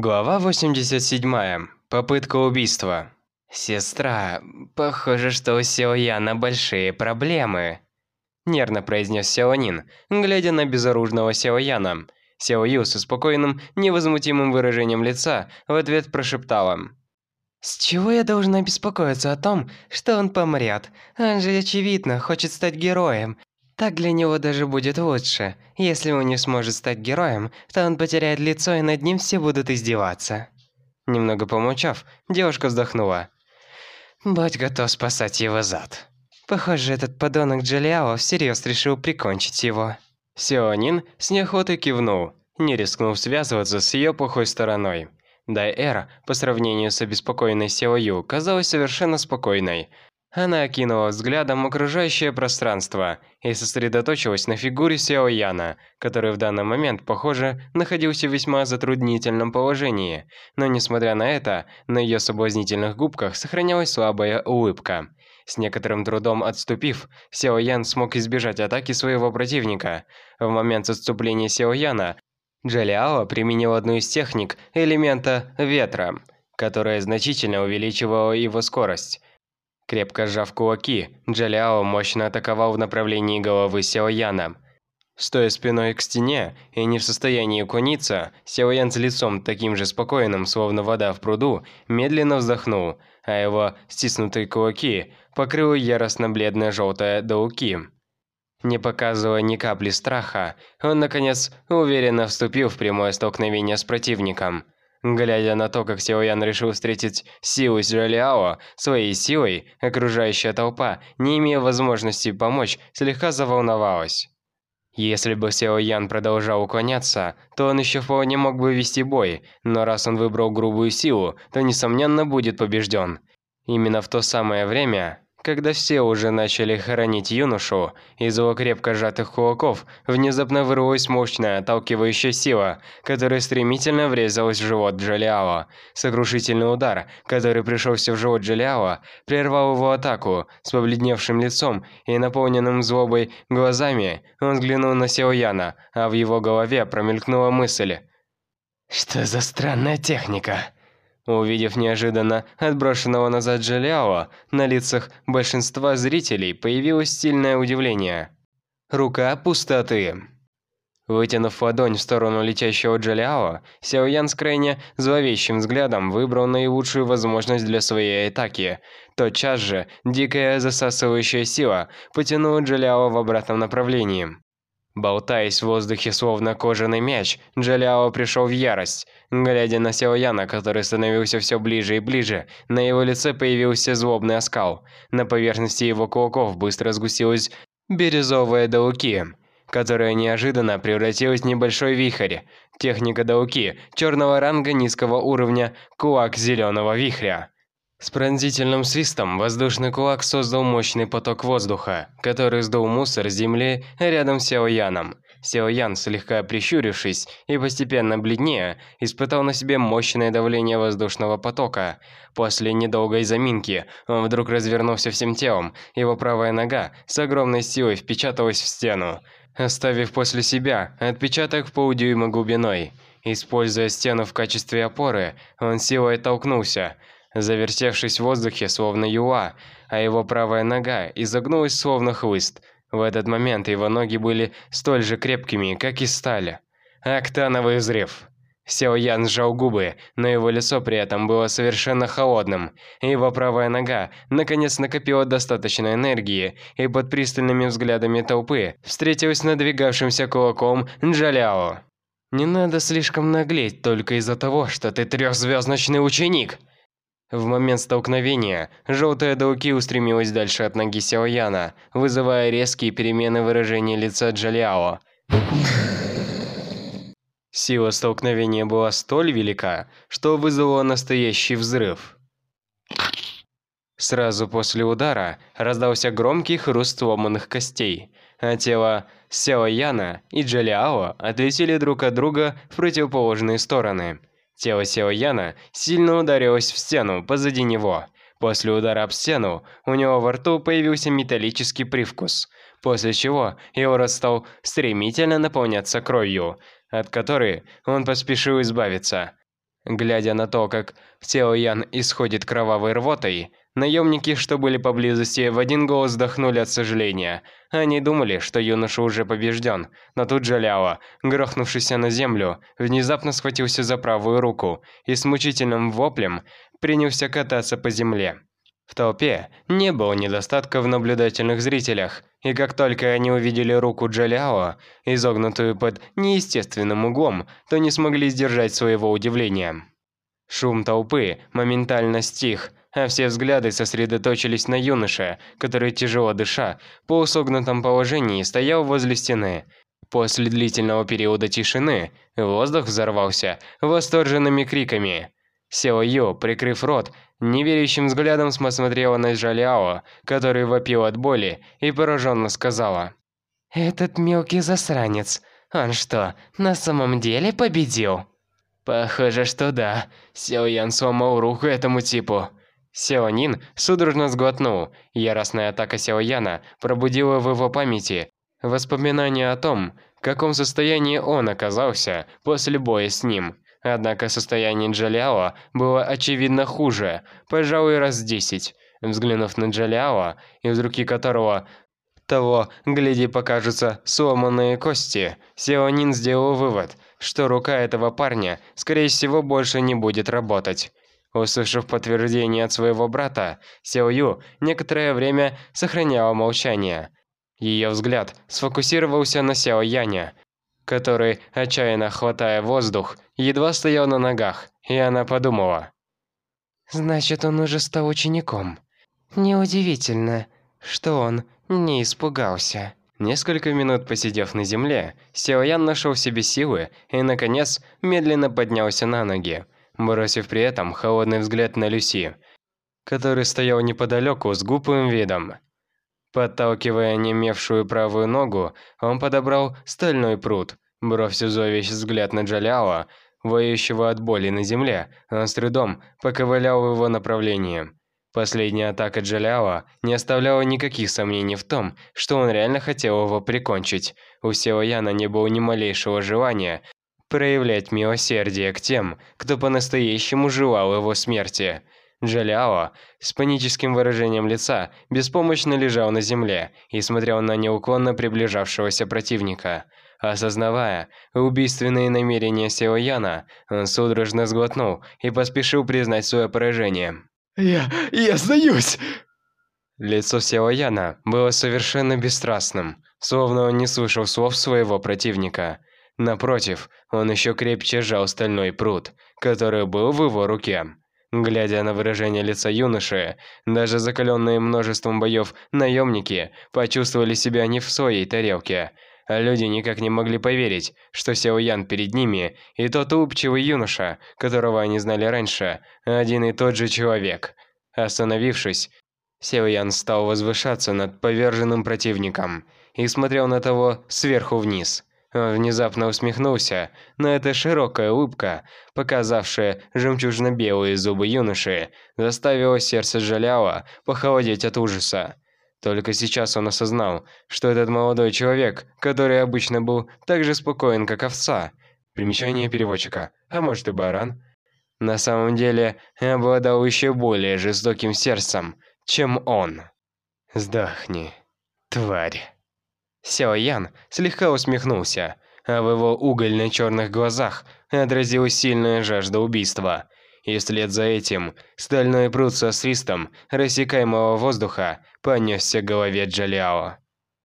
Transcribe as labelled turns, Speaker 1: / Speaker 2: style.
Speaker 1: Глава 87. Попытка убийства. «Сестра, похоже, что у Сео Яна большие проблемы», – нервно произнес Сео Нин, глядя на безоружного Сео Яна. Сео Ю со спокойным, невозмутимым выражением лица в ответ прошептала.
Speaker 2: «С чего я должна беспокоиться о том, что он помрет? Он же, очевидно, хочет стать героем. Так для него даже будет лучше. Если он не сможет стать героем, то он потеряет лицо и над ним все будут издеваться».
Speaker 1: Немного помолчав, девушка вздохнула.
Speaker 2: «Будь готов спасать его зад». Похоже, этот подонок Джалиао всерьез решил прикончить его.
Speaker 1: Сионин с неохотой кивнул, не рискнув связываться с ее плохой стороной. Дайэр, по сравнению с обеспокоенной Сео Ю, казалась совершенно спокойной, она окинула взглядом окружающее пространство и сосредоточилась на фигуре Сяо Яна, который в данный момент, похоже, находился в весьма затруднительном положении. Но несмотря на это, на ее соблазнительных губках сохранялась слабая улыбка. С некоторым трудом отступив, Сяо Ян смог избежать атаки своего противника. В момент отступления Сяо Яна, Джалиао применил одну из техник элемента ветра, которая значительно увеличивала его скорость. Крепко сжав кулаки, Джалиао мощно атаковал в направлении головы Сяо Яна. Стоя спиной к стене и не в состоянии уклониться, Сяо Ян с лицом таким же спокойным, словно вода в пруду, медленно вздохнул, а его стиснутые кулаки покрыла яростно-бледная желтая дауки. Не показывая ни капли страха, он, наконец, уверенно вступил в прямое столкновение с противником – Глядя на то, как Сяо Ян решил встретить силу Сюэляо своей силой, окружающая толпа, не имея возможности помочь, слегка заволновалась. Если бы Сяо Ян продолжал уклоняться, то он еще вполне мог бы вести бой, но раз он выбрал грубую силу, то несомненно будет побежден. Именно в то самое время когда все уже начали хоронить юношу, из его крепко сжатых кулаков внезапно вырвалась мощная отталкивающая сила, которая стремительно врезалась в живот Джалиао. Сокрушительный удар, который пришелся в живот Джалиао, прервал его атаку. С побледневшим лицом и наполненным злобой глазами он взглянул на Сяояна, а в его голове промелькнула мысль.
Speaker 2: «Что за странная техника?»
Speaker 1: Увидев неожиданно отброшенного назад Джалиао, на лицах большинства зрителей появилось сильное удивление. Рука пустоты. Вытянув ладонь в сторону летящего Джалиао, Сяо Ян с крайне зловещим взглядом выбрал наилучшую возможность для своей атаки. Тотчас же дикая засасывающая сила потянула Джалиао в обратном направлении. Болтаясь в воздухе словно кожаный мяч, Джалиао пришел в ярость. Глядя на Сяо Яна, который становился все ближе и ближе, на его лице появился злобный оскал. На поверхности его кулаков быстро сгустилась бирюзовая дауки, которая неожиданно превратилась в небольшой вихрь. Техника дауки, черного ранга низкого уровня, кулак зеленого вихря. С пронзительным свистом воздушный кулак создал мощный поток воздуха, который сдул мусор с земли рядом с Сяо Яном. Сяо Ян, слегка прищурившись и постепенно бледнее, испытал на себе мощное давление воздушного потока. После недолгой заминки он вдруг развернулся всем телом, его правая нога с огромной силой впечаталась в стену, оставив после себя отпечаток в полдюйма глубиной. Используя стену в качестве опоры, он силой толкнулся – завертевшись в воздухе, словно юла, а его правая нога изогнулась, словно хлыст. В этот момент его ноги были столь же крепкими, как и стали. Октановый взрыв. Сяо Ян сжал губы, но его лицо при этом было совершенно холодным. Его правая нога наконец накопила достаточно энергии и под пристальными взглядами толпы встретилась надвигавшимся кулаком Джаляо. «Не надо слишком наглеть только из-за того, что ты трехзвездочный ученик!» В момент столкновения, желтая Дауки устремилась дальше от ноги Сяояна, вызывая резкие перемены выражения лица Джалиао. Сила столкновения была столь велика, что вызвала настоящий взрыв. Сразу после удара раздался громкий хруст сломанных костей, а тело Сяо Яна и Джалиао отлетели друг от друга в противоположные стороны. Тело Сео Яна сильно ударилось в стену позади него. После удара об стену у него во рту появился металлический привкус, после чего его рот стал стремительно наполняться кровью, от которой он поспешил избавиться. Глядя на то, как Сяо Ян исходит кровавой рвотой, наемники, что были поблизости, в один голос вздохнули от сожаления. Они думали, что юноша уже побежден, но тут же Ляо, грохнувшийся на землю, внезапно схватился за правую руку и с мучительным воплем принялся кататься по земле. В толпе не было недостатка в наблюдательных зрителях, и как только они увидели руку Джалиао, изогнутую под неестественным углом, то не смогли сдержать своего удивления. Шум толпы моментально стих, а все взгляды сосредоточились на юноше, который, тяжело дыша, в полусогнутом положении стоял возле стены. После длительного периода тишины воздух взорвался восторженными криками. Сео Ю, прикрыв рот, неверящим взглядом смотрела на Жаляо, который вопил от боли, и пораженно сказала.
Speaker 2: «Этот мелкий засранец, он что, на самом деле победил?»
Speaker 1: «Похоже, что да. Сео Ян сломал руку этому типу». Сео Нин судорожно сглотнул. Яростная атака Сео Яна пробудила в его памяти воспоминания о том, в каком состоянии он оказался после боя с ним – Однако состояние Джалиао было очевидно хуже, пожалуй, раз десять. Взглянув на Джалиао, из руки которого того, гляди, покажутся сломанные кости, Сеонин сделал вывод, что рука этого парня, скорее всего, больше не будет работать. Услышав подтверждение от своего брата, Сео Ю некоторое время сохраняла молчание. Ее взгляд сфокусировался на Сяо Яня, который, отчаянно хватая воздух, едва стоял на ногах, и она подумала.
Speaker 2: «Значит, он уже стал учеником. Неудивительно, что он не испугался».
Speaker 1: Несколько минут посидев на земле, Сяоян нашел в себе силы и, наконец, медленно поднялся на ноги, бросив при этом холодный взгляд на Люси, который стоял неподалеку с глупым видом. Подталкивая немевшую правую ногу, он подобрал стальной пруд. Бросив зловещий взгляд на Джаляо, воющего от боли на земле, он с трудом поковылял в его направлении. Последняя атака Джаляо не оставляла никаких сомнений в том, что он реально хотел его прикончить. У Сео Яна не было ни малейшего желания проявлять милосердие к тем, кто по-настоящему желал его смерти. Джалиао с паническим выражением лица беспомощно лежал на земле и смотрел на неуклонно приближавшегося противника. Осознавая убийственные намерения Сео Яна, он судорожно сглотнул и поспешил признать свое поражение.
Speaker 3: «Я... я сдаюсь!»
Speaker 1: Лицо Сео Яна было совершенно бесстрастным, словно он не слышал слов своего противника. Напротив, он еще крепче сжал стальной пруд, который был в его руке. Глядя на выражение лица юноши, даже закаленные множеством боев наемники почувствовали себя не в своей тарелке. А люди никак не могли поверить, что Сяо Ян перед ними и тот улыбчивый юноша, которого они знали раньше, один и тот же человек. Остановившись, Сяо Ян стал возвышаться над поверженным противником и смотрел на того сверху вниз. Он внезапно усмехнулся, но эта широкая улыбка, показавшая жемчужно-белые зубы юноши, заставила сердце Жаляла похолодеть от ужаса. Только сейчас он осознал, что этот молодой человек, который обычно был так же спокоен, как овца, примечание переводчика, а может и баран, на самом деле обладал еще более жестоким сердцем, чем он. «Сдохни, тварь!» Сяо Ян слегка усмехнулся, а в его угольно-черных глазах отразилась сильная жажда убийства. И вслед за этим стальной пруд со свистом рассекаемого воздуха понесся к голове Джалиао.